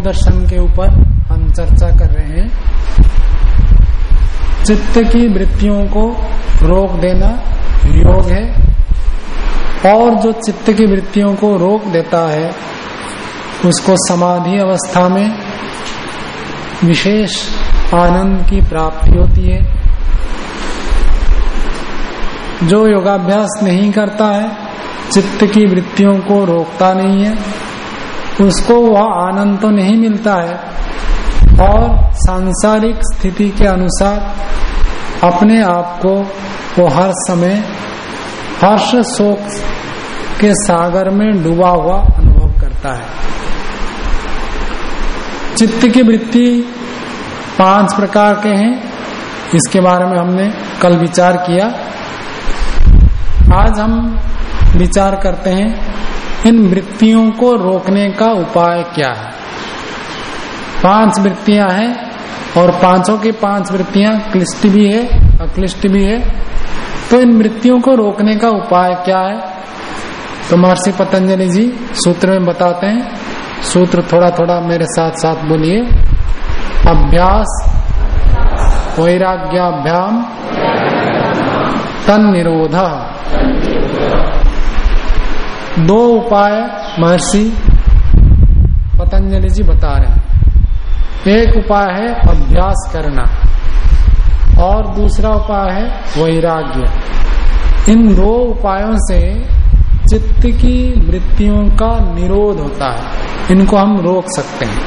दर्शन के ऊपर हम चर्चा कर रहे हैं। चित्त की वृत्तियों को रोक देना योग है। और जो चित्त की वृत्तियों को रोक देता है, उसको समाधि अवस्था में विशेष आनंद की प्राप्ति होती है। जो योगाभ्यास नहीं करता है, चित्त की वृत्तियों को रोकता नहीं है। उसको वह आनंद तो नहीं मिलता है। और सांसारिक स्थिति के अनुसार अपने आप को वो हर समय हर्ष शोक के सागर में डूबा हुआ अनुभव करता है। चित्त की वृत्ति पाँच प्रकार के हैं। इसके बारे में हमने कल विचार किया। आज हम विचार करते हैं इन वृत्तियों को रोकने का उपाय क्या है? पाँच वृत्तियाँ हैं और पाँचों की पाँच वृत्तियाँ क्लिष्ट भी है, अक्लिष्ट भी है। तो इन वृत्तियों को रोकने का उपाय क्या है? तो महर्षि पतंजलि जी सूत्र में बताते हैं। सूत्र थोड़ा थोड़ा मेरे साथ साथ बोलिए। अभ्यास, वैराग्याभ्याम तन निरोध दो उपाय महर्षि पतंजलि जी बता रहे हैं। एक उपाय है अभ्यास करना और दूसरा उपाय है वैराग्य। इन दो उपायों से चित्त की वृत्तियों का निरोध होता है। इनको हम रोक सकते हैं।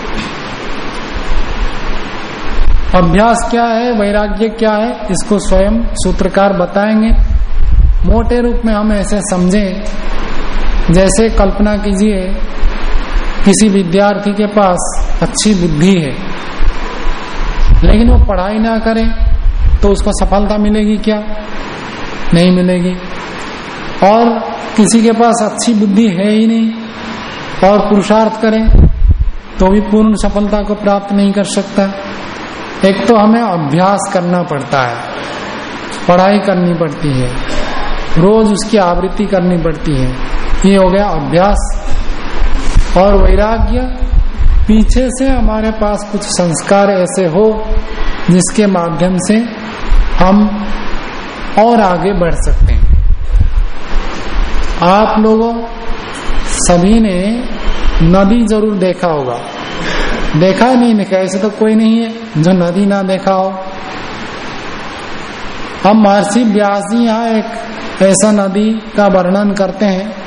अभ्यास क्या है, वैराग्य क्या है, इसको स्वयं सूत्रकार बताएँगे। मोटे रूप में हम ऐसे समझें जैसे कल्पना कीजिए, किसी विद्यार्थी के पास अच्छी बुद्धि है, लेकिन वो पढ़ाई ना करे तो उसको सफलता मिलेगी क्या? नहीं मिलेगी। और किसी के पास अच्छी बुद्धि है ही नहीं, और पुरुषार्थ करे तो भी पूर्ण सफलता को प्राप्त नहीं कर सकता। एक तो हमें अभ्यास करना पड़ता है, पढ़ाई करनी पड़ती है, रोज उसकी आवृत्ति करनी पड़ती है। ये हो गया अभ्यास। और वैराग्य, पीछे से हमारे पास कुछ संस्कार ऐसे हो, जिसके माध्यम से हम और आगे बढ़ सकते हैं। आप लोगों, सभी ने नदी ज़रूर देखा होगा। देखा नहीं देखा ऐसे तो कोई नहीं है, जो नदी ना देखा हो। हम महर्षि व्यास जी यहाँ एक ऐसा नदी का वर्णन करते हैं।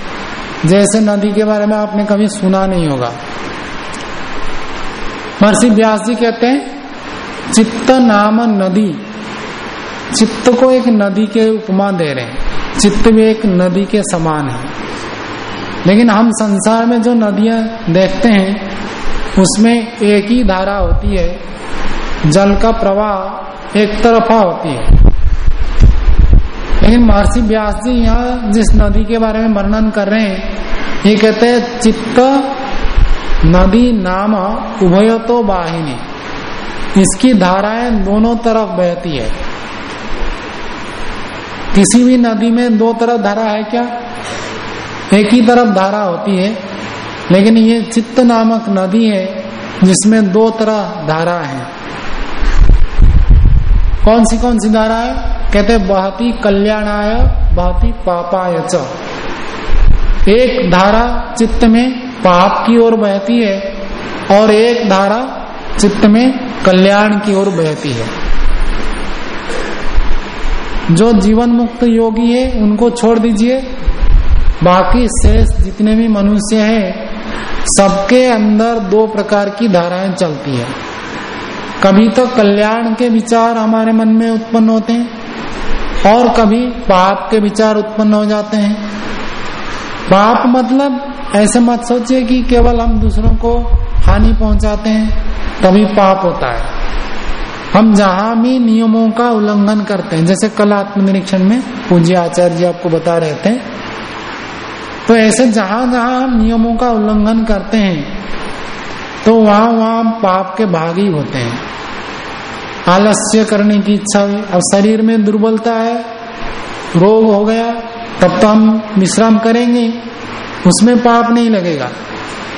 जैसे नदी के बारे में आपने कभी सुना नहीं होगा। महर्षि व्यास जी कहते हैं, चित्त नाम नदी, चित्त को एक नदी के उपमा दे रहे हैं। चित्त भी एक नदी के समान है। लेकिन हम संसार में जो नदियाँ देखते हैं, उसमें एक ही धारा होती है, जल का प्रवाह एक तरफा होती है। लेकिन महर्षि व्यास जी यहाँ जिस नदी के बारे में वर्णन कर रहे हैं, ये कहते हैं, चित्त नदी नाम उभय तो वाहिनी। इसकी धाराएँ दोनों तरफ़ बहती है। किसी भी नदी में दो तरफ़ धारा है क्या? एक ही तरफ़ धारा होती है, लेकिन ये चित्त नामक नदी है जिसमें दो तरह धारा है। कौन सी कौन सी धारा है? कहते बहती कल्याणाय बहती पापाय च। एक धारा चित्त में पाप की ओर बहती है और एक धारा चित्त में कल्याण की ओर बहती है। जो जीवन मुक्त योगी है, उनको छोड़ दीजिए। बाकी शेष जितने भी मनुष्य हैं, सबके अंदर दो प्रकार की धाराएँ चलती है। कभी तो कल्याण के विचार हमारे मन में उत्पन्न होते हैं और कभी पाप के विचार उत्पन्न हो जाते हैं। पाप मतलब ऐसे मत सोचिए कि केवल हम दूसरों को हानि पहुंचाते हैं, तभी पाप होता है। हम जहाँ भी नियमों का उल्लंघन करते हैं, जैसे कल आत्मनिरीक्षण में पूज्य आचार्य जी आपको बता रहे थे तो ऐसे जहाँ जहाँ हम नियमों का उल्लंघन करते हैं तो वहाँ वहाँ पाप के भागी होते हैं। आलस्य करने की इच्छा हुई अब शरीर में दुर्बलता है, रोग हो गया, तब तो हम विश्राम करेंगे, उसमें पाप नहीं लगेगा।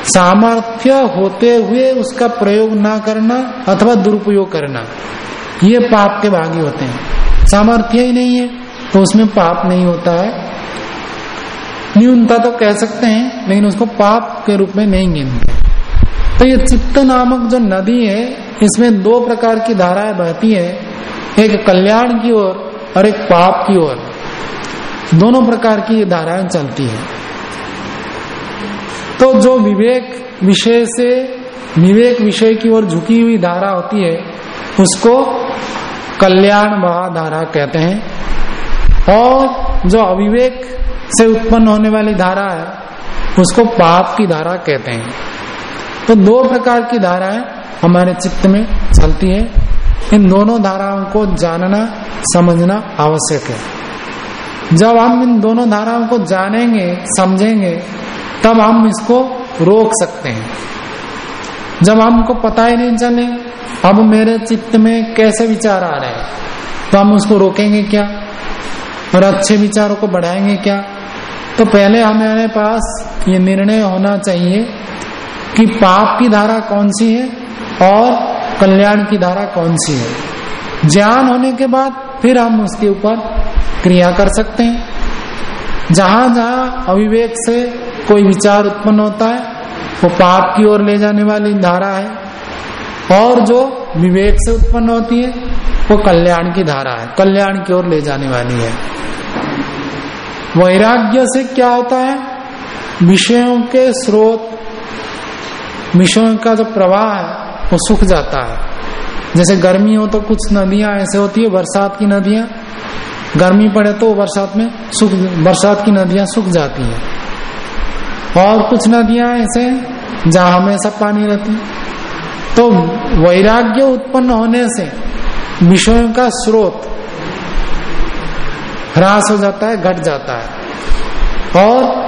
सामर्थ्य होते हुए उसका प्रयोग ना करना अथवा दुरुपयोग करना, ये पाप के भागी होते हैं। सामर्थ्य ही नहीं है तो उसमें पाप नहीं होता है। न्यूनता तो कह सकते हैं, लेकिन उसको पाप के रूप में नहीं गिनते। तो ये चित्त नामक जो नदी है, इसमें दो प्रकार की धाराएँ बहती है, एक कल्याण की ओर और एक पाप की ओर। दोनों प्रकार की ये धाराएँ चलती है। तो जो विवेक विषय से, विवेक विषय की ओर झुकी हुई धारा होती है, उसको कल्याण धारा कहते हैं। और जो अविवेक से उत्पन्न होने वाली धारा है, उसको पाप की धारा कहते हैं। तो दो प्रकार की धाराएँ हमारे चित्त में चलती है। इन दोनों धाराओं को जानना, समझना आवश्यक है। जब हम इन दोनों धाराओं को जानेंगे, समझेंगे, तब हम इसको रोक सकते हैं। जब हमको पता ही नहीं चले, अब मेरे चित्त में कैसे विचार आ रहे हैं तो हम उसको रोकेंगे क्या? और अच्छे विचारों को बढ़ाएँगे क्या? तो पहले हमारे पास ये निर्णय होना चाहिए कि पाप की धारा कौन सी है और कल्याण की धारा कौन सी है? ज्ञान होने के बाद फिर हम उसके ऊपर क्रिया कर सकते हैं। जहाँ जहाँ अविवेक से कोई विचार उत्पन्न होता है, वो पाप की ओर ले जाने वाली धारा है और जो विवेक से उत्पन्न होती है, वो कल्याण की धारा है, कल्याण की ओर ले जाने वाली है। वैराग्य से क्या होता है? विषयों के स्रोत विषयों का जो प्रवाह है, वो सूख जाता है। जैसे गर्मी हो तो कुछ नदियाँ ऐसे होती है, बरसात की नदियाँ। गर्मी पड़े तो बरसात में सूख, बरसात की नदियाँ सूख जाती हैं। और कुछ नदियाँ ऐसे जहाँ हमेशा पानी रहती तो वैराग्य उत्पन्न होने से विषयों का स्रोत ह्रास हो जाता है, घट जाता है। और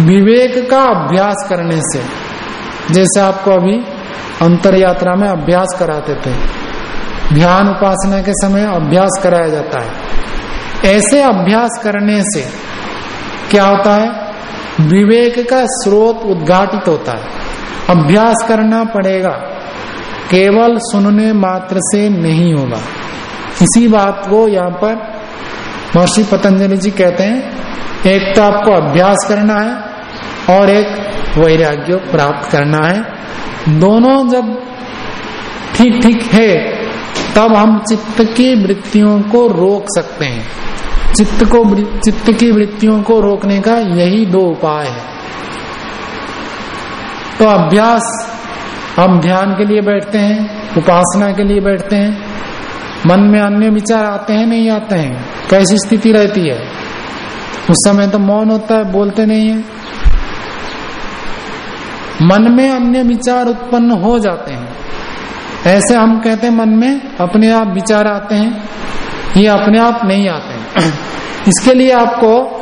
विवेक का अभ्यास करने से जैसे आपको अभी अंतर यात्रा में अभ्यास कराते थे, ध्यान उपासना के समय अभ्यास कराया जाता है। ऐसे अभ्यास करने से क्या होता है? विवेक का स्रोत उद्घाटित होता है। अभ्यास करना पड़ेगा। केवल सुनने मात्र से नहीं होगा। इसी बात को यहाँ पर महर्षि पतंजलि जी कहते हैं, एक तो आपको अभ्यास करना है और एक वैराग्य प्राप्त करना है। दोनों जब ठीक ठीक है, तब हम चित्त की वृत्तियों को रोक सकते हैं। चित्त को चित्त की वृत्तियों को रोकने का यही दो उपाय है। तो अभ्यास, हम ध्यान के लिए बैठते हैं, उपासना के लिए बैठते हैं, मन में अन्य विचार आते हैं, नहीं आते हैं, कैसी स्थिति रहती है? उस समय तो मौन होता है, बोलते नहीं है। मन में अन्य विचार उत्पन्न हो जाते हैं। ऐसे हम कहते हैं, मन में अपने आप विचार आते हैं, ये अपने आप नहीं आते हैं। इसके लिए आपको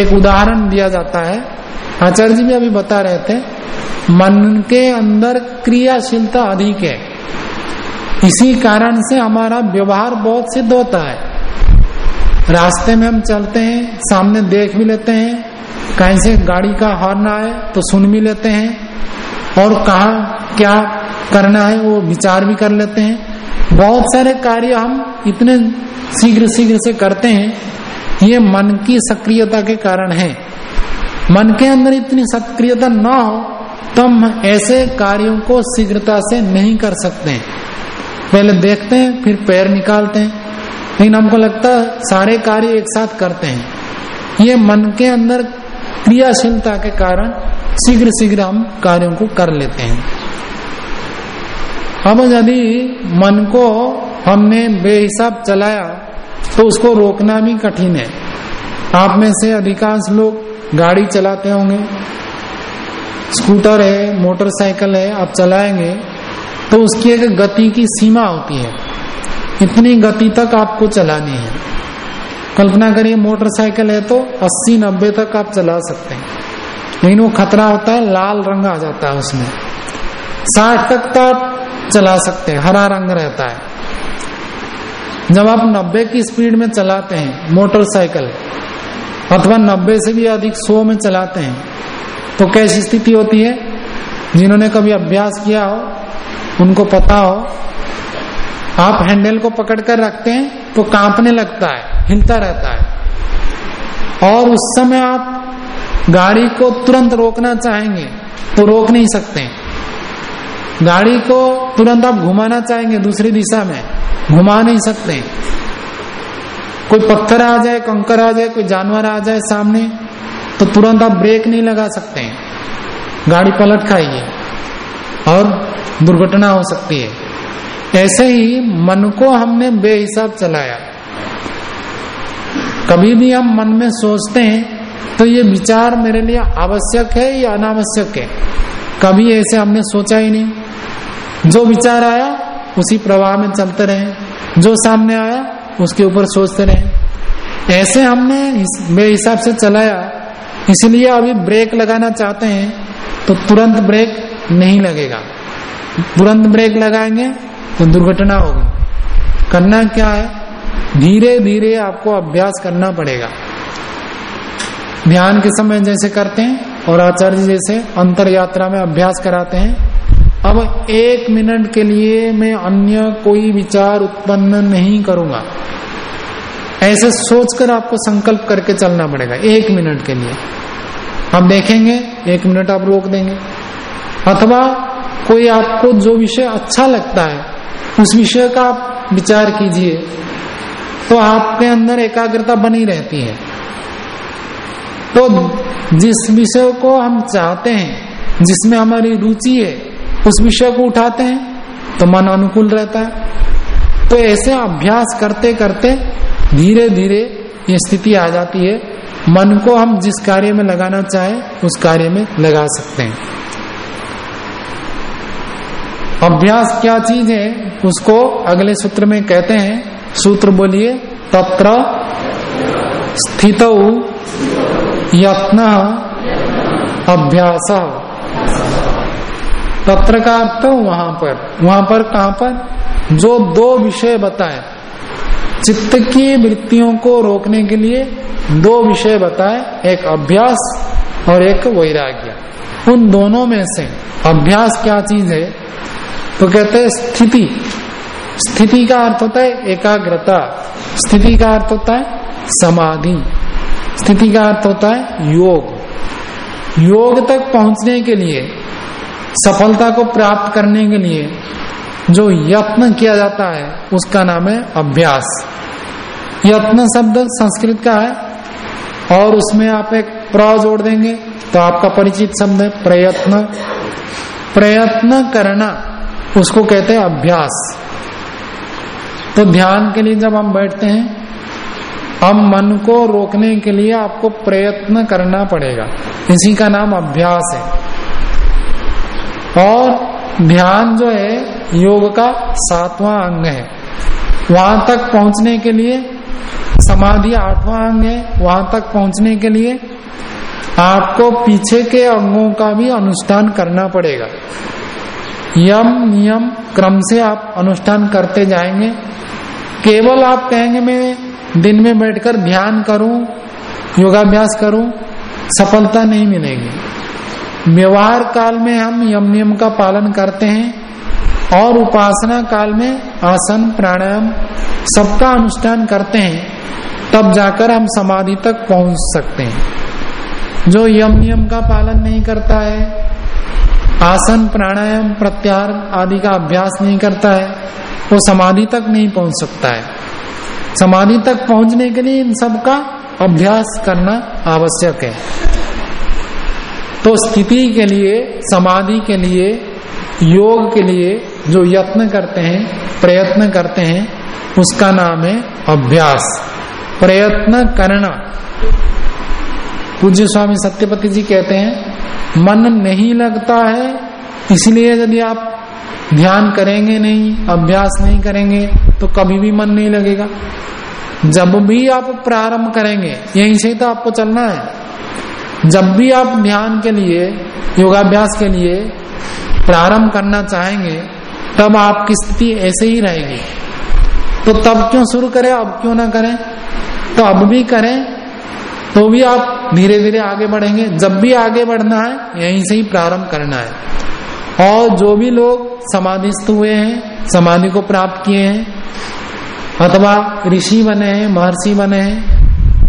एक उदाहरण दिया जाता है। आचार्य जी भी अभी बता रहे थे, मन के अंदर क्रियाशीलता अधिक है। इसी कारण से हमारा व्यवहार बहुत सिद्ध होता है। रास्ते में हम चलते हैं, सामने देख भी लेते हैं कहीं से गाड़ी का हॉर्न आए तो सुन भी लेते हैं और कहा क्या करना है वो विचार भी कर लेते हैं। बहुत सारे कार्य हम इतने शीघ्र शीघ्र से करते हैं, ये मन की सक्रियता के कारण है। मन के अंदर इतनी सक्रियता न हो तो हम ऐसे कार्यों को शीघ्रता से नहीं कर सकते हैं। पहले देखते हैं, फिर पैर निकालते हैं। लेकिन हमको लगता है सारे कार्य एक साथ करते हैं। ये मन के अंदर क्रियाशीलता के कारण शीघ्र शीघ्र हम कार्यों को कर लेते हैं। अब यदि मन को हमने बेहिसाब चलाया तो उसको रोकना भी कठिन है। आप में से अधिकांश लोग गाड़ी चलाते होंगे, स्कूटर है, मोटरसाइकिल है, आप चलाएँगे तो उसकी एक गति की सीमा होती है। इतनी गति तक आपको चलानी है। कल्पना करिए, मोटरसाइकिल है तो 80 90 तक आप चला सकते हैं। लेकिन वो खतरा होता है, लाल रंग आ जाता है उसमें। 60 तक तो आप चला सकते हैं, हरा रंग रहता है। जब आप 90 की स्पीड में चलाते हैं, मोटरसाइकिल, अथवा 90 से भी अधिक 100 में चलाते हैं तो कैसी स्थिति होती है? जिन्होंने कभी अभ्यास किया हो, उनको पता हो आप हैंडल को पकड़ कर रखते हैं तो कांपने लगता है, हिलता रहता है। और उस समय आप गाड़ी को तुरंत रोकना चाहेंगे तो रोक नहीं सकते। गाड़ी को तुरंत आप घुमाना चाहेंगे दूसरी दिशा में, घुमा नहीं सकते। कोई पत्थर आ जाए, कंकर आ जाए, कोई जानवर आ जाए सामने तो तुरंत आप ब्रेक नहीं लगा सकते। गाड़ी पलट खाएगी और दुर्घटना हो सकती है। ऐसे ही मन को हमने बेहिसाब चलाया। कभी भी हम मन में सोचते हैं तो ये विचार मेरे लिए आवश्यक है या अनावश्यक है? कभी ऐसे हमने सोचा ही नहीं। जो विचार आया, उसी प्रवाह में चलते रहे। जो सामने आया, उसके ऊपर सोचते रहे। ऐसे हमने बेहिसाब से चलाया। इसलिए अभी ब्रेक लगाना चाहते हैं तो तुरंत ब्रेक नहीं लगेगा। तुरंत ब्रेक लगाएँगे तो दुर्घटना होगी करना क्या है? धीरे धीरे आपको अभ्यास करना पड़ेगा। ध्यान के समय जैसे करते हैं और आचार्य जैसे अंतर यात्रा में अभ्यास कराते हैं। अब एक मिनट के लिए मैं अन्य कोई विचार उत्पन्न नहीं करूँगा। ऐसे सोचकर आपको संकल्प करके चलना पड़ेगा, एक मिनट के लिए। हम देखेंगे, एक मिनट आप रोक देंगे। अथवा कोई आपको जो विषय अच्छा लगता है उस विषय का आप विचार कीजिए तो आपके अंदर एकाग्रता बनी रहती है। तो जिस विषय को हम चाहते हैं, जिसमें हमारी रुचि है, उस विषय को उठाते हैं तो मन अनुकूल रहता है। तो ऐसे अभ्यास करते करते धीरे धीरे ये स्थिति आ जाती है। मन को हम जिस कार्य में लगाना चाहे, उस कार्य में लगा सकते हैं। अभ्यास क्या चीज़ है? उसको अगले सूत्र में कहते हैं। सूत्र बोलिए, तत्र स्थित यत्न अभ्यास। तत्र का अर्थ वहाँ पर। वहाँ पर कहाँ पर? जो दो विषय बताए। चित्त की वृत्तियों को रोकने के लिए दो विषय बताए। एक अभ्यास और एक वैराग्य। उन दोनों में से अभ्यास क्या चीज़ है? तो कहते हैं स्थिति। स्थिति का अर्थ होता है एकाग्रता। स्थिति का अर्थ होता है समाधि। स्थिति का अर्थ होता है योग। योग तक पहुँचने के लिए, सफलता को प्राप्त करने के लिए जो यत्न किया जाता है, उसका नाम है अभ्यास। यत्न शब्द संस्कृत का है, और उसमें आप एक प्र जोड़ देंगे तो आपका परिचित शब्द है प्रयत्न। प्रयत्न करना। उसको कहते हैं अभ्यास। तो ध्यान के लिए जब हम बैठते हैं, हम मन को रोकने के लिए आपको प्रयत्न करना पड़ेगा। इसी का नाम अभ्यास है। और ध्यान जो है, योग का सातवां अंग है। वहाँ तक पहुँचने के लिए समाधि आठवां अंग है। वहाँ तक पहुँचने के लिए आपको पीछे के अंगों का भी अनुष्ठान करना पड़ेगा। यम नियम क्रम से आप अनुष्ठान करते जाएँगे। केवल आप कहेंगे, मैं दिन में बैठकर ध्यान करूँ, योगाभ्यास करूँ, सफलता नहीं मिलेगी। व्यवहार काल में हम यम नियम का पालन करते हैं और उपासना काल में आसन, प्राणायाम सबका अनुष्ठान करते हैं, तब जाकर हम समाधि तक पहुँच सकते हैं। जो यम नियम का पालन नहीं करता है आसन प्राणायाम प्रत्याहार आदि का अभ्यास नहीं करता है, वो समाधि तक नहीं पहुँच सकता है। समाधि तक पहुँचने के लिए इन सब का अभ्यास करना आवश्यक है। तो स्थिति के लिए, समाधि के लिए, योग के लिए जो यत्न करते हैं, प्रयत्न करते हैं, उसका नाम है अभ्यास। प्रयत्न करना। पूज्य स्वामी सत्यपति जी कहते हैं, मन नहीं लगता है, इसलिए यदि आप ध्यान करेंगे नहीं, अभ्यास नहीं करेंगे तो कभी भी मन नहीं लगेगा। जब भी आप प्रारंभ करेंगे, यहीं से तो आपको चलना है। जब भी आप ध्यान के लिए, योगाभ्यास के लिए प्रारंभ करना चाहेंगे, तब आपकी स्थिति ऐसे ही रहेगी। तो तब क्यों शुरू करें, अब क्यों ना करें? तो अब भी करें तो भी आप धीरे धीरे आगे बढ़ेंगे। जब भी आगे बढ़ना है, यहीं से ही प्रारंभ करना है। और जो भी लोग समाधिस्थ हुए हैं, समाधि को प्राप्त किए हैं, अथवा ऋषि बने हैं, महर्षि बने हैं,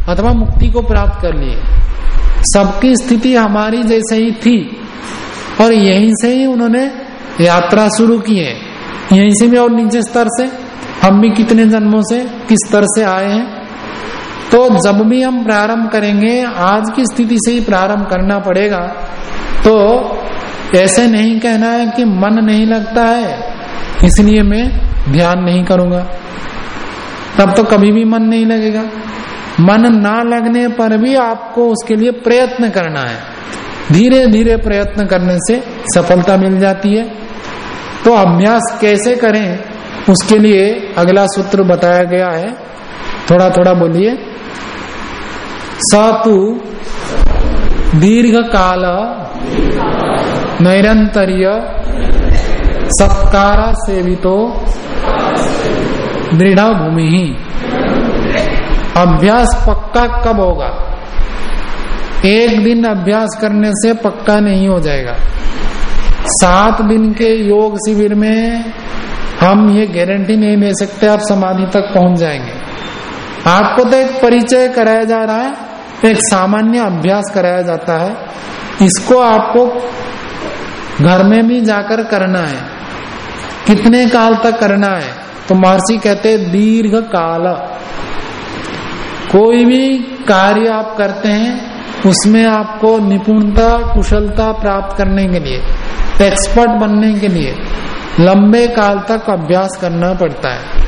अथवा मुक्ति को प्राप्त कर लिए, सबकी स्थिति हमारी जैसे ही थी, और यहीं से ही उन्होंने यात्रा शुरू की है। यहीं से भी और नीचे स्तर से, हम भी कितने जन्मों से किस स्तर से आए हैं तो जब भी हम प्रारंभ करेंगे, आज की स्थिति से ही प्रारंभ करना पड़ेगा। तो ऐसे नहीं कहना है कि मन नहीं लगता है, इसलिए मैं ध्यान नहीं करूँगा। तब तो कभी भी मन नहीं लगेगा। मन ना लगने पर भी आपको उसके लिए प्रयत्न करना है। धीरे धीरे प्रयत्न करने से सफलता मिल जाती है। तो अभ्यास कैसे करें, उसके लिए अगला सूत्र बताया गया है। थोड़ा थोड़ा बोलिए। सतु दीर्घ काल नैरंतर्य सत्कार सेवितो दृढ़ भूमि ही अभ्यास पक्का कब होगा? एक दिन अभ्यास करने से पक्का नहीं हो जाएगा। सात दिन के योग शिविर में हम ये गारंटी नहीं ले सकते, आप समाधि तक पहुँच जाएँगे। आपको तो एक परिचय कराया जा रहा है एक सामान्य अभ्यास कराया जाता है। इसको आपको घर में भी जाकर करना है। कितने काल तक करना है? तो महर्षि कहते हैं, दीर्घ काल। कोई भी कार्य आप करते हैं, उसमें आपको निपुणता, कुशलता प्राप्त करने के लिए एक्सपर्ट बनने के लिए लंबे काल तक अभ्यास करना पड़ता है।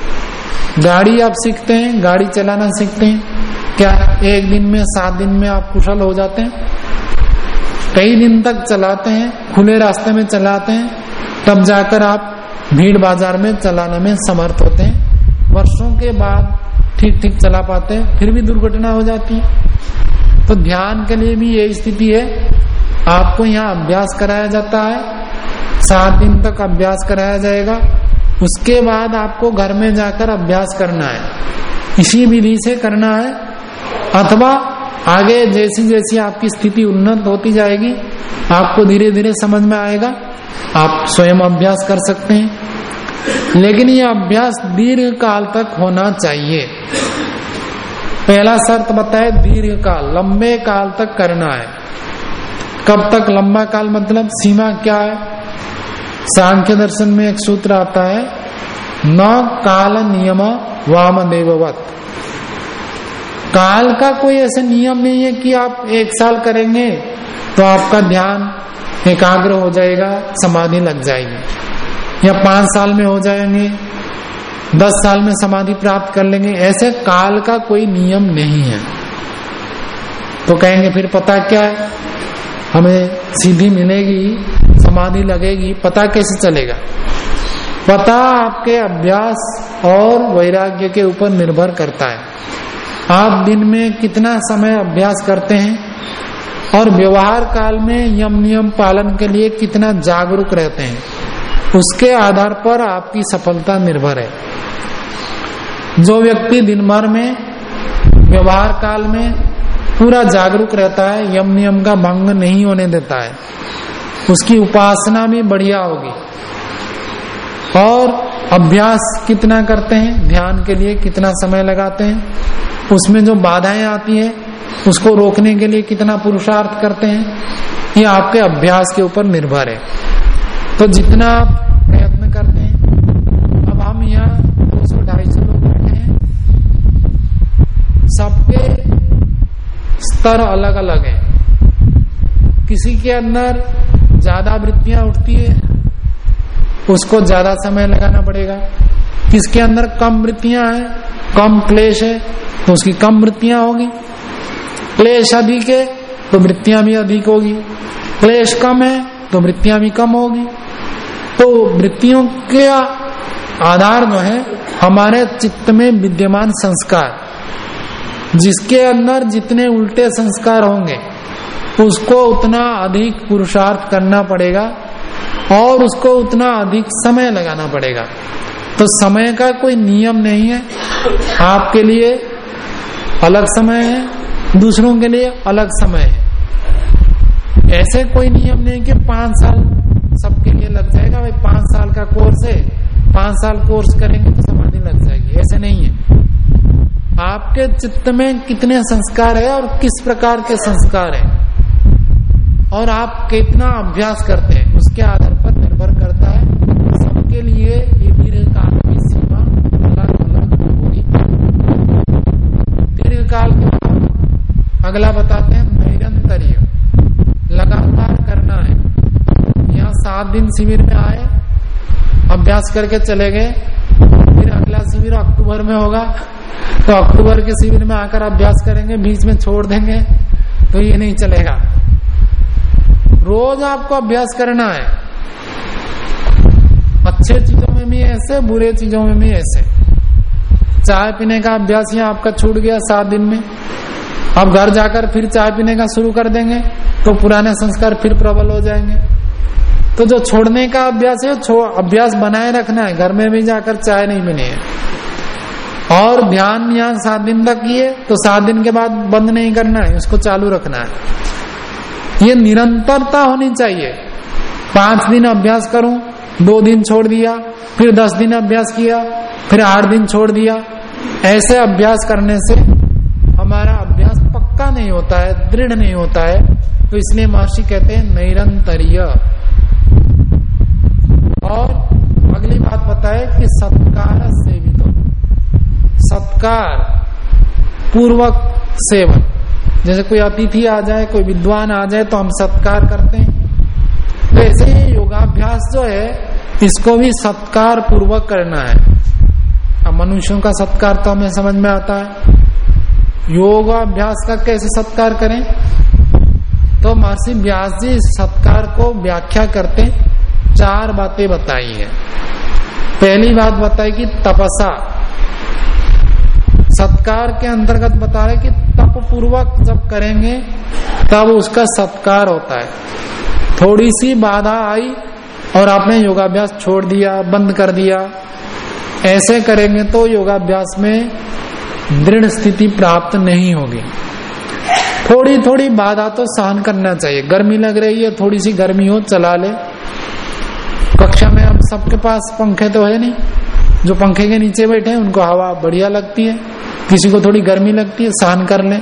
गाड़ी आप सीखते हैं, गाड़ी चलाना सीखते हैं क्या एक दिन में, सात दिन में आप कुशल हो जाते हैं? कई दिन तक चलाते हैं, खुले रास्ते में चलाते हैं, तब जाकर आप भीड़ बाज़ार में चलाने में समर्थ होते हैं। वर्षों के बाद ठीक ठीक चला पाते हैं, फिर भी दुर्घटना हो जाती है। तो ध्यान के लिए भी यही स्थिति है, आपको यहाँ अभ्यास कराया जाता है, सात दिन तक अभ्यास कराया जाएगा, उसके बाद आपको घर में जाकर अभ्यास करना है। इसी विधि से करना है अथवा आगे जैसी जैसी आपकी स्थिति उन्नत होती जाएगी, आपको धीरे धीरे समझ में आएगा, आप स्वयं अभ्यास कर सकते हैं। लेकिन ये अभ्यास दीर्घ काल तक होना चाहिए। पहला शर्त बताए दीर्घ काल लंबे काल तक करना है। कब तक लंबा काल मतलब सीमा क्या है? सांख्य दर्शन में एक सूत्र आता है, न काल नियम वाम देववत काल का कोई ऐसा नियम नहीं है कि आप एक साल करेंगे तो आपका ध्यान एकाग्र हो जाएगा, समाधि लग जाएगी। या पाँच साल में हो जाएँगे, दस साल में समाधि प्राप्त कर लेंगे, ऐसे काल का कोई नियम नहीं है। तो कहेंगे, फिर पता क्या है? हमें सीधी मिलेगी, समाधि लगेगी, पता कैसे चलेगा? पता आपके अभ्यास और वैराग्य के ऊपर निर्भर करता है। आप दिन में कितना समय अभ्यास करते हैं? और व्यवहार काल में यम नियम पालन के लिए कितना जागरूक रहते हैं? उसके आधार पर आपकी सफलता निर्भर है। जो व्यक्ति दिन भर में, व्यवहार काल में पूरा जागरूक रहता है, यम नियम का भंग नहीं होने देता है, उसकी उपासना भी बढ़िया होगी। और अभ्यास कितना करते हैं? ध्यान के लिए कितना समय लगाते हैं? उसमें जो बाधाएँ आती है, उसको रोकने के लिए कितना पुरुषार्थ करते हैं? ये आपके अभ्यास के ऊपर निर्भर है। तो जितना आप प्रयत्न करते हैं, अब हम यहाँ दो सौ ढाई सौ लोग बैठे हैं। सबके स्तर अलग अलग है। किसी के अंदर ज़्यादा वृत्तियाँ उठती है उसको ज़्यादा समय लगाना पड़ेगा। किसके अंदर कम वृत्तियाँ हैं, कम क्लेश है तो उसकी कम वृत्तियाँ होगी। क्लेश अधिक है तो वृत्तियाँ भी अधिक होगी। क्लेश कम है तो वृत्तियाँ भी कम होगी। तो वृत्तियों के आधार जो है, हमारे चित्त में विद्यमान संस्कार, जिसके अंदर जितने उल्टे संस्कार होंगे, उसको उतना अधिक पुरुषार्थ करना पड़ेगा। और उसको उतना अधिक समय लगाना पड़ेगा। तो समय का कोई नियम नहीं है। आपके लिए अलग समय है, दूसरों के लिए अलग समय है। ऐसे कोई नियम नहीं कि पाँच साल सबके लिए लग जाएगा, भाई पाँच साल का कोर्स है, पाँच साल कोर्स करेंगे तो समाधि लग जाएगी। ऐसे नहीं है। आपके चित्त में कितने संस्कार है और किस प्रकार के संस्कार है? और आप कितना अभ्यास करते हैं? उसके आधार पर निर्भर करता है लिए ये दीर्घ काल की सीमा अलग अलग होगी। दीर्घ काल के अगला बताते हैं निरंतर लगातार करना है। यहाँ सात दिन शिविर में आए, अभ्यास करके चले गए, फिर अगला शिविर अक्टूबर में होगा। तो अक्टूबर के शिविर में आकर अभ्यास करेंगे, बीच में छोड़ देंगे तो ये नहीं चलेगा। रोज आपको अभ्यास करना है। अच्छे चीज़ों में भी ऐसे, बुरे चीज़ों में भी ऐसे। चाय पीने का अभ्यास यहाँ आपका छूट गया सात दिन में। अब घर जाकर फिर चाय पीने का शुरू कर देंगे तो पुराने संस्कार फिर प्रबल हो जाएँगे। तो जो छोड़ने का अभ्यास है अभ्यास बनाए रखना है। घर में भी जाकर चाय नहीं पीनी है। और ध्यान यहाँ सात दिन तक किए तो सात दिन के बाद बंद नहीं करना है, उसको चालू रखना है। ये निरंतरता होनी चाहिए। पाँच दिन अभ्यास करूँ दो दिन छोड़ दिया, फिर दस दिन अभ्यास किया, फिर आठ दिन छोड़ दिया। ऐसे अभ्यास करने से हमारा अभ्यास पक्का नहीं होता है, दृढ़ नहीं होता है। तो इसलिए महर्षि कहते हैं, निरंतरीय। और अगली बात बताए कि सत्कार सेवित। सत्कार, पूर्वक सेवन। जैसे कोई अतिथि आ जाए, कोई विद्वान आ जाए तो हम सत्कार करते हैं। ऐसे ही योगाभ्यास जो है, इसको भी सत्कार पूर्वक करना है। अब मनुष्यों का सत्कार तो हमें समझ में आता है। योगाभ्यास का कैसे सत्कार करें? तो महर्षि व्यास जी सत्कार को व्याख्या करते चार बातें बताई है। पहली बात बताई कि तपसा। सत्कार के अंतर्गत बता रहे कि तप पूर्वक जब करेंगे, तब उसका सत्कार होता है। थोड़ी सी बाधा आई और आपने योगाभ्यास छोड़ दिया, बंद कर दिया। ऐसे करेंगे तो योगाभ्यास में दृढ़ स्थिति प्राप्त नहीं होगी। थोड़ी थोड़ी बाधा तो सहन करना चाहिए। गर्मी लग रही है थोड़ी सी गर्मी हो, चला ले। कक्षा में अब सबके पास पंखे तो है नहीं। जो पंखे के नीचे बैठे हैं, उनको हवा बढ़िया लगती है। किसी को थोड़ी गर्मी लगती है, सहन कर ले।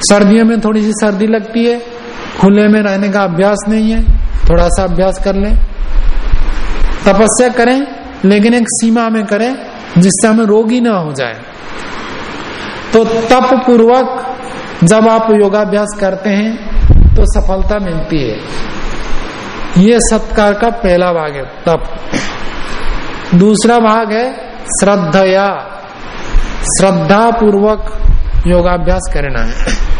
सर्दियों में थोड़ी सी सर्दी लगती है। खुले में रहने का अभ्यास नहीं है, थोड़ा सा अभ्यास कर ले। तपस्या करें, लेकिन एक सीमा में करें, जिससे हमें रोगी ना हो जाए। तो तप पूर्वक जब आप योगाभ्यास करते हैं तो सफलता मिलती है। ये सत्कार का पहला भाग है, तप। दूसरा भाग है, श्रद्धया। श्रद्धा पूर्वक योगाभ्यास करना है।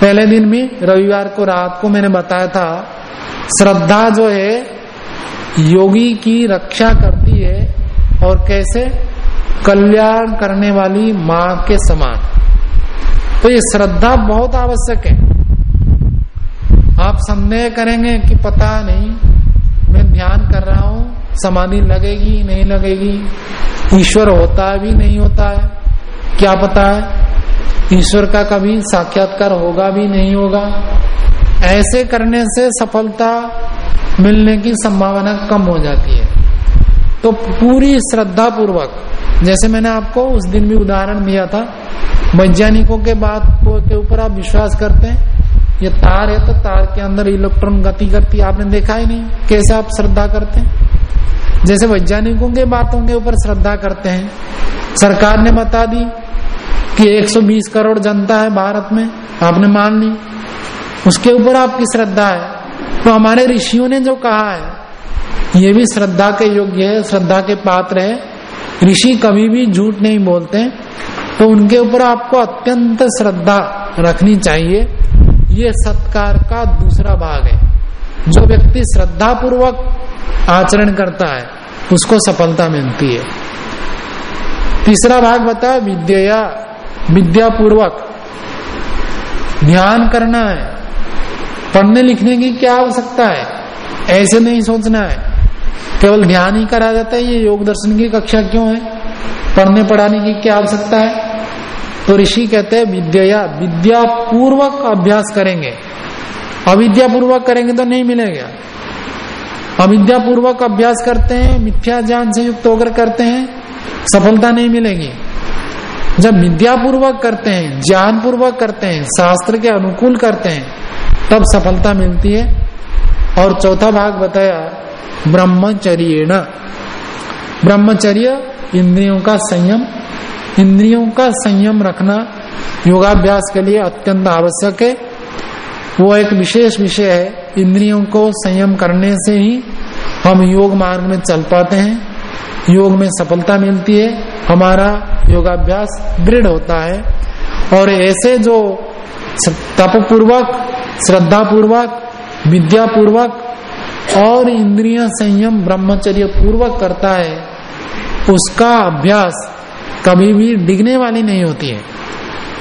पहले दिन भी, रविवार को रात को मैंने बताया था, श्रद्धा जो है, योगी की रक्षा करती है और कैसे? कल्याण करने वाली माँ के समान। तो ये श्रद्धा बहुत आवश्यक है। आप संदेह करेंगे कि पता नहीं, मैं ध्यान कर रहा हूँ, समाधि लगेगी, नहीं लगेगी, ईश्वर होता है भी नहीं होता है, क्या पता है? ईश्वर का कभी साक्षात्कार होगा भी नहीं होगा। ऐसे करने से सफलता मिलने की संभावना कम हो जाती है। तो पूरी श्रद्धा पूर्वक जैसे मैंने आपको उस दिन भी उदाहरण दिया था, वैज्ञानिकों के बात के ऊपर आप विश्वास करते हैं, ये तार है तो तार के अंदर इलेक्ट्रॉन गति करती आपने देखा ही नहीं, कैसे आप श्रद्धा करते हैं? जैसे वैज्ञानिकों के बातों के ऊपर श्रद्धा करते हैं, सरकार ने बता दी कि 120 करोड़ जनता है भारत में, आपने मान ली। उसके ऊपर आपकी श्रद्धा है। तो हमारे ऋषियों ने जो कहा है, ये भी श्रद्धा के योग्य है, श्रद्धा के पात्र है। ऋषि कभी भी झूठ नहीं बोलते। तो उनके ऊपर आपको अत्यंत श्रद्धा रखनी चाहिए। ये सत्कार का दूसरा भाग है। जो व्यक्ति श्रद्धा पूर्वक आचरण करता है, उसको सफलता मिलती है। तीसरा भाग बता विद्या विद्या पूर्वक ध्यान करना है। पढ़ने लिखने की क्या आवश्यकता है? ऐसे नहीं सोचना है। केवल ध्यान ही करा जाता है, ये योग दर्शन की कक्षा क्यों है? पढ़ने पढ़ाने की क्या आवश्यकता है? तो ऋषि कहते हैं, विद्या विद्या पूर्वक अभ्यास करेंगे। अविद्या पूर्वक करेंगे तो नहीं मिलेगा। अविद्या पूर्वक अभ्यास करते हैं, मिथ्या ज्ञान से युक्त होकर करते हैं, सफलता नहीं मिलेगी। जब विद्या पूर्वक करते हैं ज्ञान पूर्वक करते हैं, शास्त्र के अनुकूल करते हैं, तब सफलता मिलती है। और चौथा भाग बताया ब्रह्मचर्य ब्रह्मचर्य इंद्रियों का संयम, इंद्रियों का संयम रखना योगाभ्यास के लिए अत्यंत आवश्यक है। वो एक विशेष विषय है, इंद्रियों को संयम करने से ही हम योग मार्ग में चल पाते हैं। योग में सफलता मिलती है, हमारा योगाभ्यास दृढ़ होता है। और ऐसे जो तप पूर्वक श्रद्धा पूर्वक विद्या पूर्वक और इंद्रिय संयम ब्रह्मचर्य पूर्वक करता है, उसका अभ्यास कभी भी डिगने वाली नहीं होती है।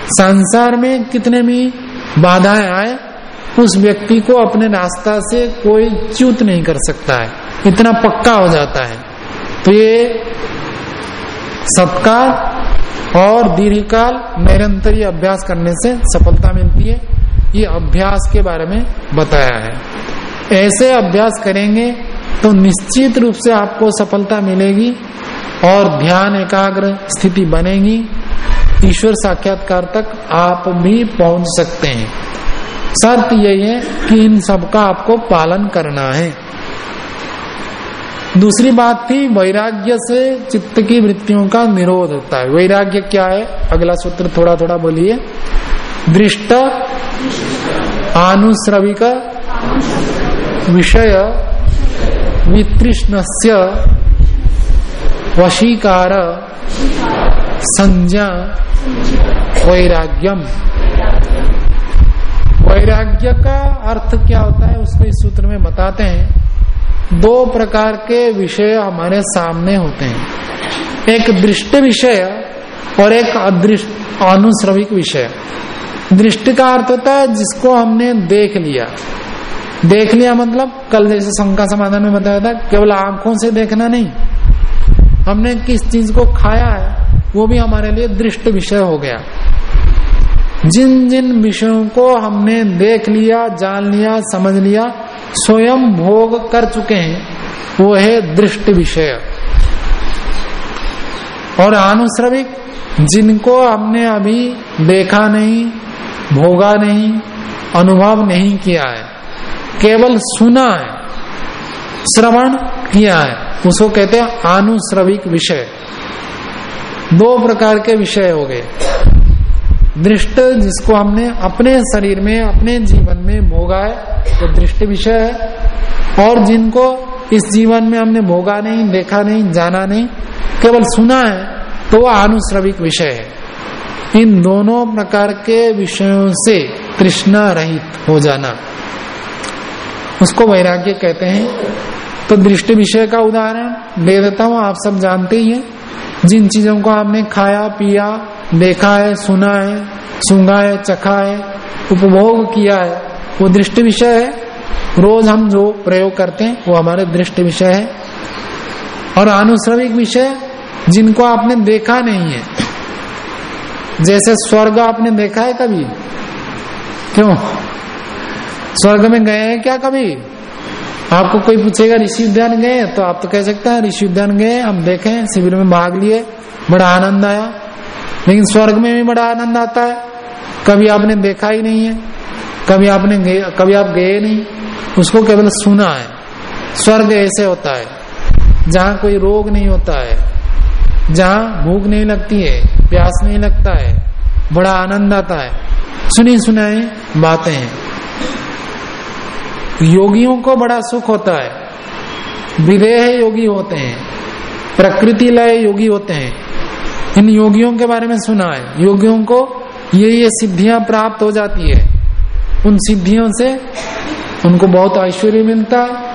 संसार में कितने भी बाधाएँ आए, उस व्यक्ति को अपने रास्ता से कोई च्यूत नहीं कर सकता है। इतना पक्का हो जाता है। तो ये सत्कार और दीर्घकाल निरंतरी अभ्यास करने से सफलता मिलती है। ये अभ्यास के बारे में बताया है। ऐसे अभ्यास करेंगे तो निश्चित रूप से आपको सफलता मिलेगी और ध्यान एकाग्र स्थिति बनेगी। ईश्वर साक्षात्कार तक आप भी पहुँच सकते हैं। शर्त यही है कि इन सब का आपको पालन करना है। दूसरी बात थी, वैराग्य से चित्त की वृत्तियों का निरोध होता है। वैराग्य क्या है? अगला सूत्र थोड़ा थोड़ा बोलिए। दृष्ट आनुश्रविक विषय वितृष्ण वशीकार, संज्ञा, वैराग्यम। वैराग्य का अर्थ क्या होता है, उसको इस सूत्र में बताते हैं। दो प्रकार के विषय हमारे सामने होते हैं। एक दृष्ट विषय और एक अदृष्ट अनुश्रविक विषय। दृष्टि का अर्थ होता है जिसको हमने देख लिया। देख लिया मतलब कल जैसे शंका समाधान में बताया था, केवल आँखों से देखना नहीं। हमने किस चीज़ को खाया है, वो भी हमारे लिए दृष्ट विषय हो गया। जिन जिन विषयों को हमने देख लिया, जान लिया, समझ लिया, स्वयं भोग कर चुके हैं, वो है दृष्ट विषय। और आनुश्रविक जिनको हमने अभी देखा नहीं, भोगा नहीं, अनुभव नहीं किया है, केवल सुना है, श्रवण किया है, उसको कहते हैं आनुश्रविक विषय। दो प्रकार के विषय हो गए। दृष्ट जिसको हमने अपने शरीर में, अपने जीवन में भोगा है, वो तो दृष्ट विषय है। और जिनको इस जीवन में हमने भोगा नहीं, देखा नहीं, जाना नहीं, केवल सुना है तो वह अनुश्रविक विषय है। इन दोनों प्रकार के विषयों से तृष्णा रहित हो जाना। उसको वैराग्य कहते हैं। तो दृष्टि विषय का उदाहरण दे देता हूँ आप सब जानते ही हैं। जिन चीज़ों को आपने खाया, पिया देखा है सुना है सूँगा है चखा है उपभोग किया है। वो दृष्टि विषय है। रोज हम जो प्रयोग करते हैं, वो हमारे दृष्टि विषय है। और आनुश्रविक विषय, जिनको आपने देखा नहीं है। जैसे स्वर्ग आपने देखा है कभी? क्यों? स्वर्ग में गए हैं क्या कभी? आपको कोई पूछेगा, ऋषि उद्यान गए तो आप तो कह सकते हैं, ऋषि उद्यान गए हम देखे शिविर में भाग लिए, बड़ा आनंद आया। लेकिन स्वर्ग में भी बड़ा आनंद आता है। कभी आपने देखा ही नहीं है। कभी आपने कभी आप गए नहीं। उसको केवल सुना है। स्वर्ग ऐसे होता है, जहाँ कोई रोग नहीं होता है, जहाँ भूख नहीं लगती है, प्यास नहीं लगता है, बड़ा आनंद आता है। सुनी सुनाई बातें हैं। योगियों को बड़ा सुख होता है। विदेह योगी होते हैं। प्रकृति लय योगी होते हैं। इन योगियों के बारे में सुना है। योगियों को ये ये सिद्धियाँ प्राप्त हो जाती है। उन सिद्धियों से उनको बहुत ऐश्वर्य मिलता है।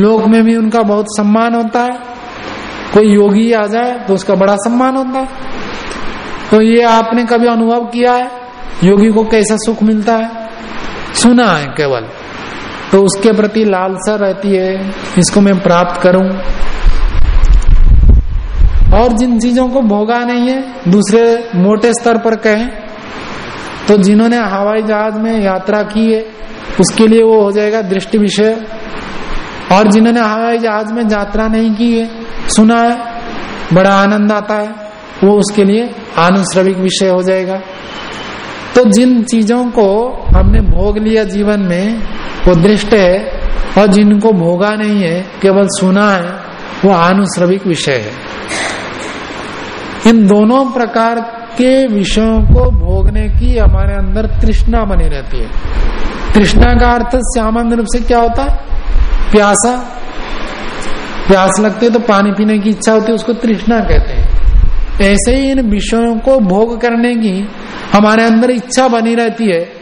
लोक में भी उनका बहुत सम्मान होता है। कोई योगी आ जाए तो उसका बड़ा सम्मान होता है। तो ये आपने कभी अनुभव किया है? योगी को कैसा सुख मिलता है? सुना है केवल। तो उसके प्रति लालसा रहती है। इसको मैं प्राप्त करूँ। और जिन चीज़ों को भोगा नहीं है, दूसरे मोटे स्तर पर कहें तो जिन्होंने हवाई जहाज़ में यात्रा की है, उसके लिए वो हो जाएगा दृष्टि विषय। और जिन्होंने हवाई जहाज़ में यात्रा नहीं की है, सुना है, बड़ा आनंद आता है, वो उसके लिए आनुश्रविक विषय हो जाएगा। तो जिन चीज़ों को हमने भोग लिया जीवन में, वो दृष्ट है, और जिनको भोगा नहीं है, केवल सुना है वो आनुश्रविक विषय है। इन दोनों प्रकार के विषयों को भोगने की हमारे अंदर तृष्णा बनी रहती है। तृष्णा का अर्थ सामान्य रूप से क्या होता है? प्यासा। प्यास लगती है तो पानी पीने की इच्छा होती है, उसको तृष्णा कहते हैं। ऐसे ही इन विषयों को भोग करने की हमारे अंदर इच्छा बनी रहती है,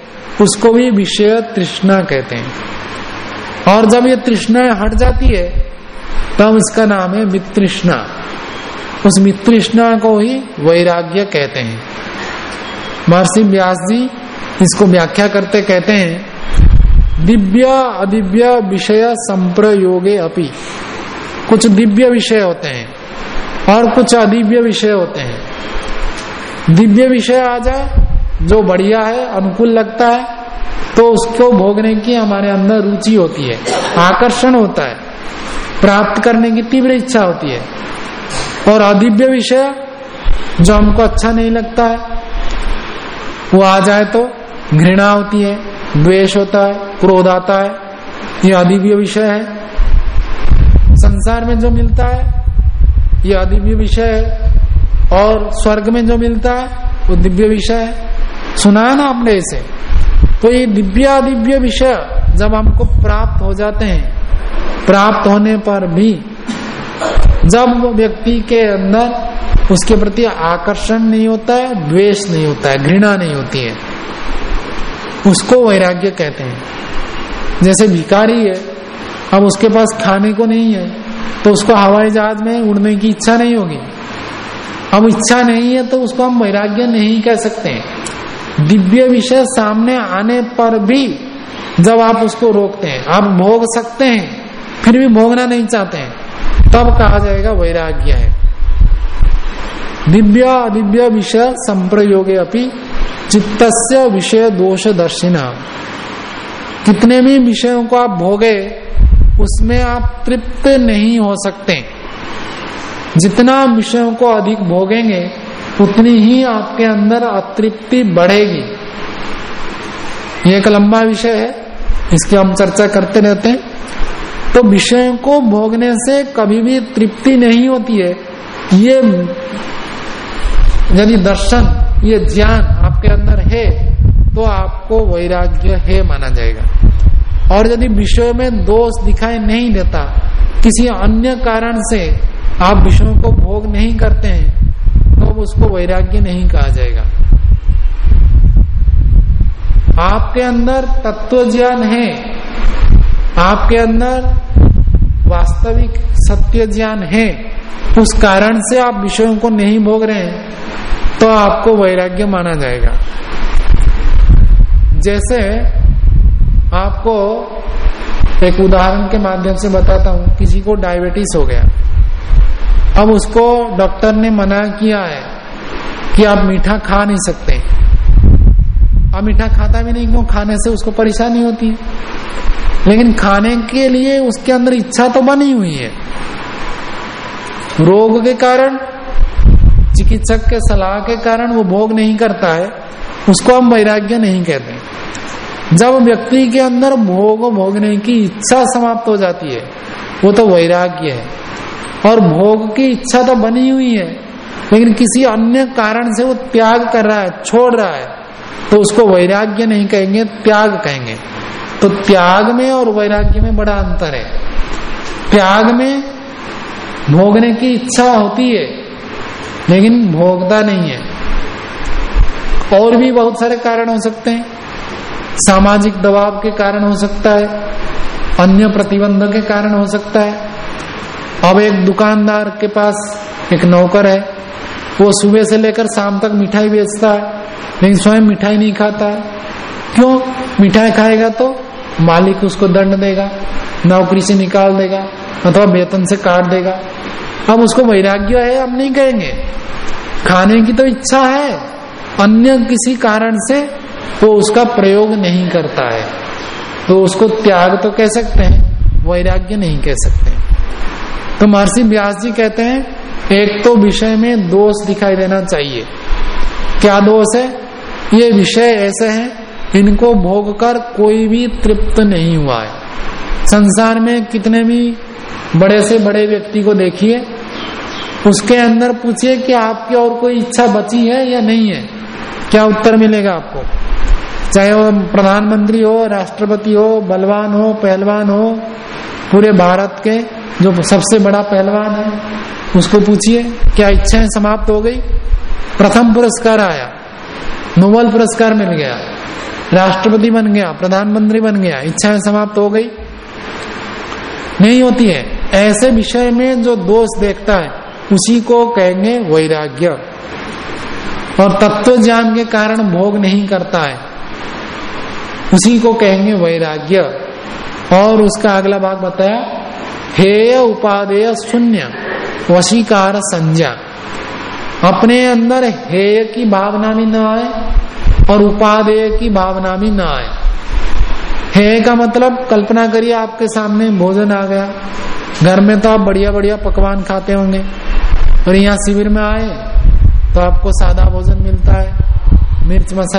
उसको भी विषय तृष्णा कहते हैं। और जब ये तृष्णा हट जाती है तब इसका नाम है मितृष्णा। उस मितृष्णा को ही वैराग्य कहते हैं। महर्षि व्यास जी इसको व्याख्या करते कहते हैं, दिव्य अदिव्य विषय संप्रयोगे अपि। कुछ दिव्य विषय होते हैं और कुछ अदिव्य विषय होते हैं। दिव्य विषय आ जाए, जो बढ़िया है, अनुकूल लगता है तो उसको भोगने की हमारे अंदर रुचि होती है, आकर्षण होता है। प्राप्त करने की तीव्र इच्छा होती है। और अदिव्य विषय जो हमको अच्छा नहीं लगता है, वो आ जाए तो घृणा होती है, द्वेष होता है, क्रोध आता है। ये अदिव्य विषय है। संसार में जो मिलता है, ये अदिव्य विषय है। और स्वर्ग में जो मिलता है, वो दिव्य विषय है। सुना है ना आपने इसे? तो ये दिव्य अदिव्य विषय जब हमको प्राप्त हो जाते हैं प्राप्त होने पर भी जब व्यक्ति के अंदर उसके प्रति आकर्षण नहीं होता है, द्वेष नहीं होता है, घृणा नहीं होती है, उसको वैराग्य कहते हैं। जैसे भिकारी है, अब उसके पास खाने को नहीं है तो उसको हवाई जहाज़ में उड़ने की इच्छा नहीं होगी। अब इच्छा नहीं है तो उसको हम वैराग्य नहीं कह सकते हैं। दिव्य विषय सामने आने पर भी जब आप उसको रोकते हैं, आप भोग सकते हैं फिर भी भोगना नहीं चाहते हैं। तब कहा जाएगा वैराग्य है। दिव्य अदिव्य विषय संप्रयोगे अपनी चित्त विषय दोष दर्शिना कितने भी विषयों को आप भोगे, उसमें आप तृप्त नहीं हो सकते। जितना विषयों को अधिक भोगेंगे, उतनी ही आपके अंदर अतृप्ति बढ़ेगी। ये एक लंबा विषय है, इसकी हम चर्चा करते रहते हैं। तो विषयों को भोगने से कभी भी तृप्ति नहीं होती है। ये यदि दर्शन, ये ज्ञान आपके अंदर है तो आपको वैराग्य है माना जाएगा। और यदि विषय में दोष दिखाई नहीं देता, किसी अन्य कारण से आप विषयों को भोग नहीं करते हैं तो उसको वैराग्य नहीं कहा जाएगा। आपके अंदर तत्व ज्ञान है। आपके अंदर वास्तविक सत्य ज्ञान है, उस कारण से आप विषयों को नहीं भोग रहे हैं तो आपको वैराग्य माना जाएगा। जैसे आपको एक उदाहरण के माध्यम से बताता हूँ, किसी को डायबिटीज़ हो गया। अब उसको डॉक्टर ने मना किया है कि आप मीठा खा नहीं सकते। अब मीठा खाता भी नहीं, क्यों? खाने से उसको परेशानी होती है। लेकिन खाने के लिए उसके अंदर इच्छा तो बनी हुई है। रोग के कारण, चिकित्सक के सलाह के कारण वो भोग नहीं करता है, उसको हम वैराग्य नहीं कहते जब व्यक्ति के अंदर भोग भोगने की इच्छा समाप्त हो जाती है, वो तो वैराग्य है। और भोग की इच्छा तो बनी हुई है, लेकिन किसी अन्य कारण से वो त्याग कर रहा है, छोड़ रहा है तो उसको वैराग्य नहीं कहेंगे, त्याग कहेंगे। तो त्याग में और वैराग्य में बड़ा अंतर है। त्याग में भोगने की इच्छा होती है, लेकिन भोगता नहीं है। और भी बहुत सारे कारण हो सकते हैं। सामाजिक दबाव के कारण हो सकता है, अन्य प्रतिबंध के कारण हो सकता है। अब एक दुकानदार के पास एक नौकर है, वो सुबह से लेकर शाम तक मिठाई बेचता है, लेकिन स्वयं मिठाई नहीं खाता है। क्यों? मिठाई खाएगा तो मालिक उसको दंड देगा, नौकरी से निकाल देगा, अथवा वेतन से काट देगा। हम उसको वैराग्य है, हम नहीं कहेंगे। खाने की तो इच्छा है, अन्य किसी कारण से वो उसका प्रयोग नहीं करता है। तो उसको त्याग तो कह सकते हैं, वैराग्य नहीं कह सकते। तो महर्षि व्यास जी कहते हैं, एक तो विषय में दोष दिखाई देना चाहिए। क्या दोष है? ये विषय ऐसे हैं इनको भोग कर कोई भी तृप्त नहीं हुआ है। संसार में कितने भी बड़े से बड़े व्यक्ति को देखिए, उसके अंदर पूछिए कि आपकी और कोई इच्छा बची है या नहीं है। क्या उत्तर मिलेगा आपको? चाहे वो प्रधानमंत्री हो, राष्ट्रपति हो, बलवान हो, पहलवान हो, पूरे भारत के जो सबसे बड़ा पहलवान है, उसको पूछिए, क्या इच्छाएँ समाप्त हो गई? प्रथम पुरस्कार आया, नोबल पुरस्कार मिल गया। राष्ट्रपति बन गया, प्रधानमंत्री बन गया, इच्छाएँ समाप्त हो गई। नहीं होती है। ऐसे विषय में जो दोष देखता है, उसी को कहेंगे वैराग्य। और तत्व ज्ञान के कारण भोग नहीं करता है, उसी को कहेंगे वैराग्य। और उसका अगला भाग बताया, हेय उपादेय शून्य, वशीकार संज्ञा। अपने अंदर हेय की भावना भी न आए और उपादेय की भावना भी ना आए। है का मतलब कल्पना करिए आपके सामने भोजन आ गया। घर में तो आप बढ़िया बढ़िया पकवान खाते होंगे। और यहाँ शिविर में आए तो आपको सादा भोजन मिलता है। मिर्च मसाला